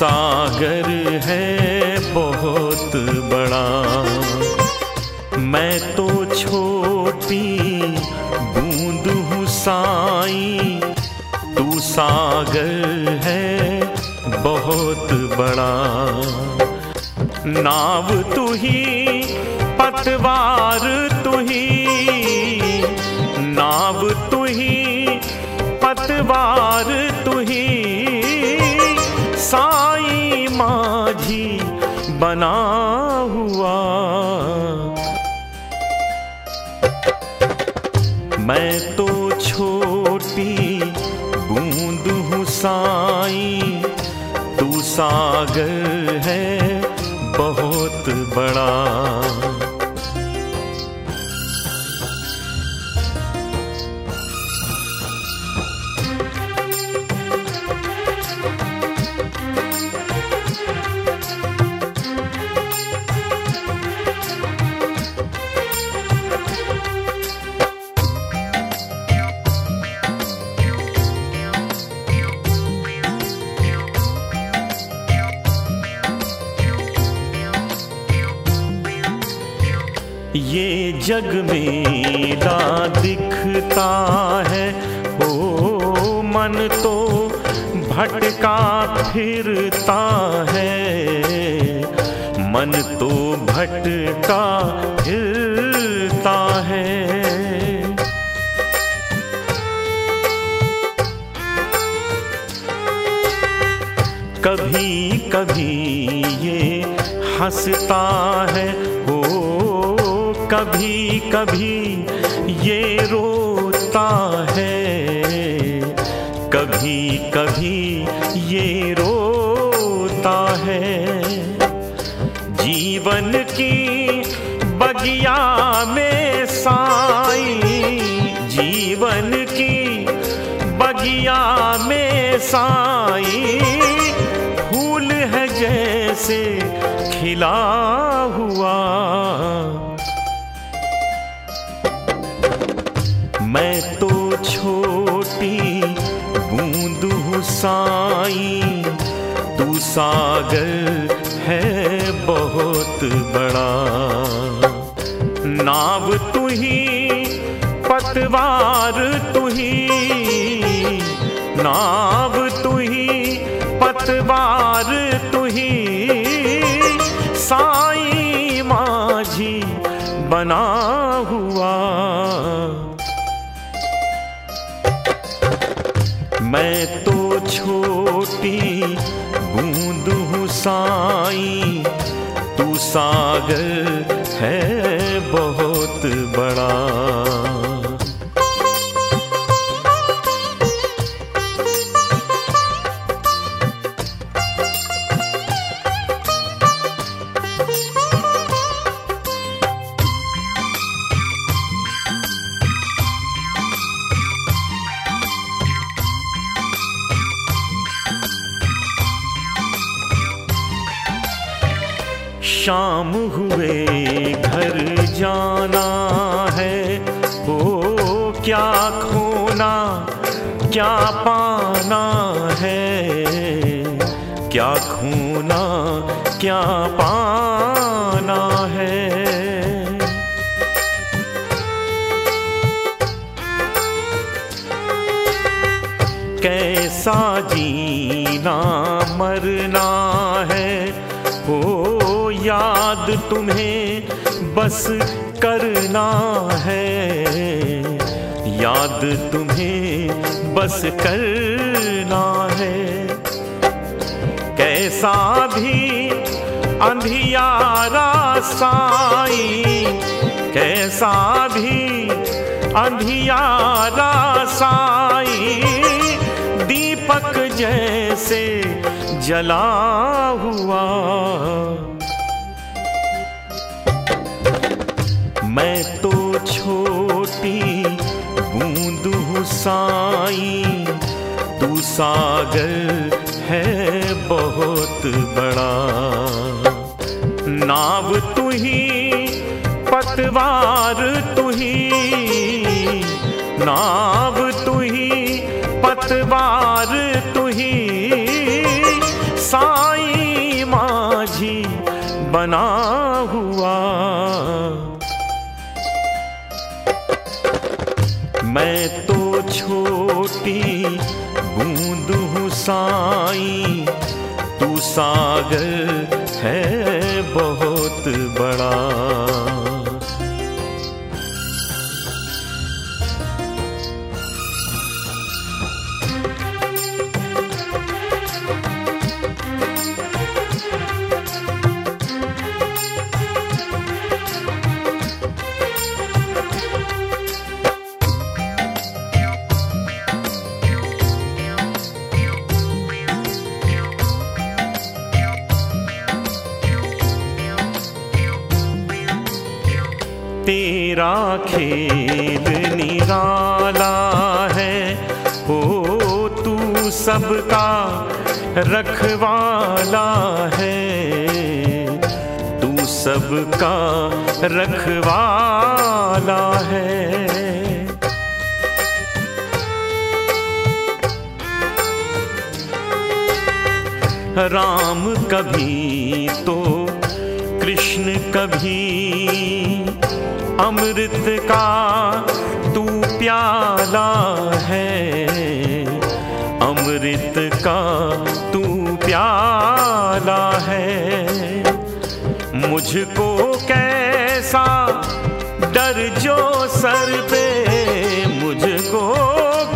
सागर है बहुत बड़ा। मैं तो छोटी बूंद हूँ साई, तू सागर है बहुत बड़ा। नाव तू ही, पतवार तू ही, नाव तू ही, पतवार तू ही। साई माझी बना हुआ। मैं तो छोटी बूंद हूँ साई। तू सागर है, बहुत बड़ा। जग मेरा दिखता है। ओ मन तो भटका फिरता है। मन तो भटका फिरता है। कभी कभी ये हंसता है। ओ कभी कभी ये रोता है। कभी कभी ये रोता है। जीवन की बगिया में साई, जीवन की बगिया में साई, फूल है जैसे खिला हुआ मैं तो छोटी बूंद साई तू सागर है बहुत बड़ा। नाव तू ही, पतवार तू ही। नाव तू ही, पतवार तू ही। साई माझी बना हुआ। मैं तो छोटी बूंद हूँ साई। तू सागर है बहुत बड़ा। शाम हुए, घर जाना है। ओ क्या खोना, क्या पाना है? क्या खोना, क्या पाना है? कैसा जीना मरना याद तुम्हें बस करना है। याद तुम्हें बस करना है। कैसा भी अंधियारा साई, कैसा भी अंधियारा साई, दीपक जैसे जला हुआ। साई, तू सागर है बहुत बड़ा। नाव तू ही, पतवार तू ही, नाव तू ही, पतवार तू ही। साई माझी बना हुआ। मैं तो छोटी बूंद साई तू सागर है बहुत बड़ा। तेरा खेल निराला है। हो तू सबका रखवाला है। तू सबका रखवाला है। राम कभी तो कृष्ण कभी अमृत का तू प्याला है। अमृत का तू प्याला है। मुझको कैसा डर जो सर पे, मुझको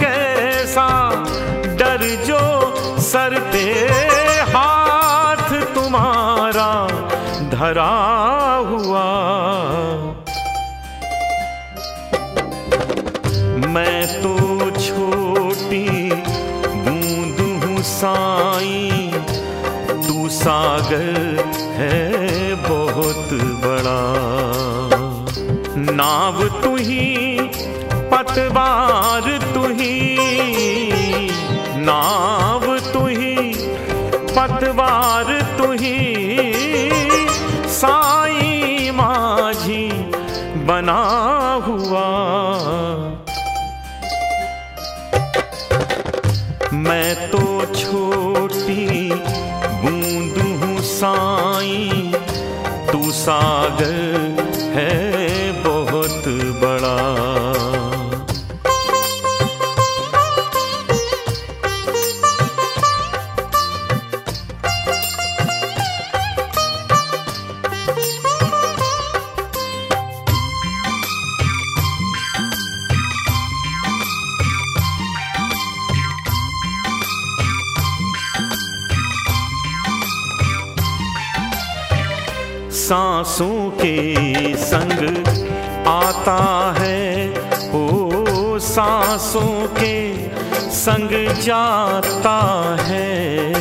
कैसा डर जो सर पे। हाथ तुम्हारा धरा हुआ मैं तो छोटी बूंद हूँ साई। तू सागर है बहुत बड़ा। नाव तू ही, पतवार तू ही। नाव तू ही, पतवार तू ही। साई माझी बना हुआ। मैं तो छोटी बूंद हूँ साई तू सागर सांसों के संग आता है। ओ, सांसों के संग जाता है।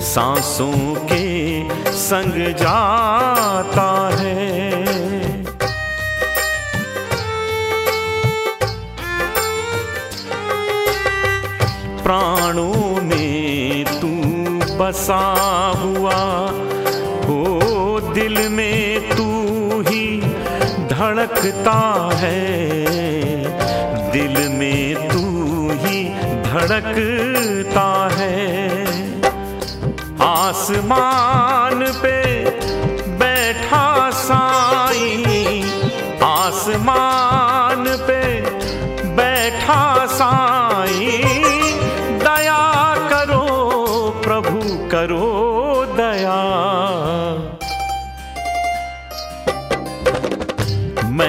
सांसों के संग जाता है। प्राणों में तू बसा हुआ धड़कता है। दिल में तू ही धड़कता है। आसमान पे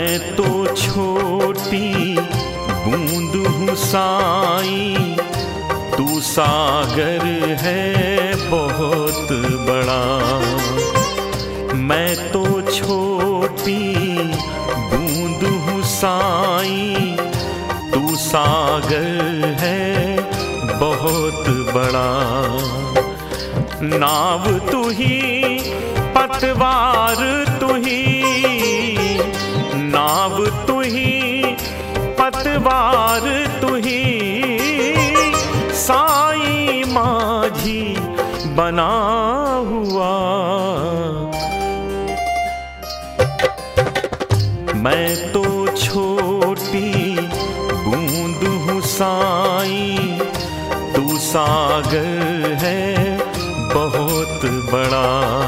मैं तो छोटी बूंद हूँ साई तू सागर है बहुत बड़ा। मैं तो छोटी बूंद हूँ साई तू सागर है बहुत बड़ा। नाव तू ही, पतवार तू ही नाव तुही पतवार तुही। साई माझी बना हुआ। मैं तो छोटी बूंद हूँ साई। तू सागर है, बहुत बड़ा।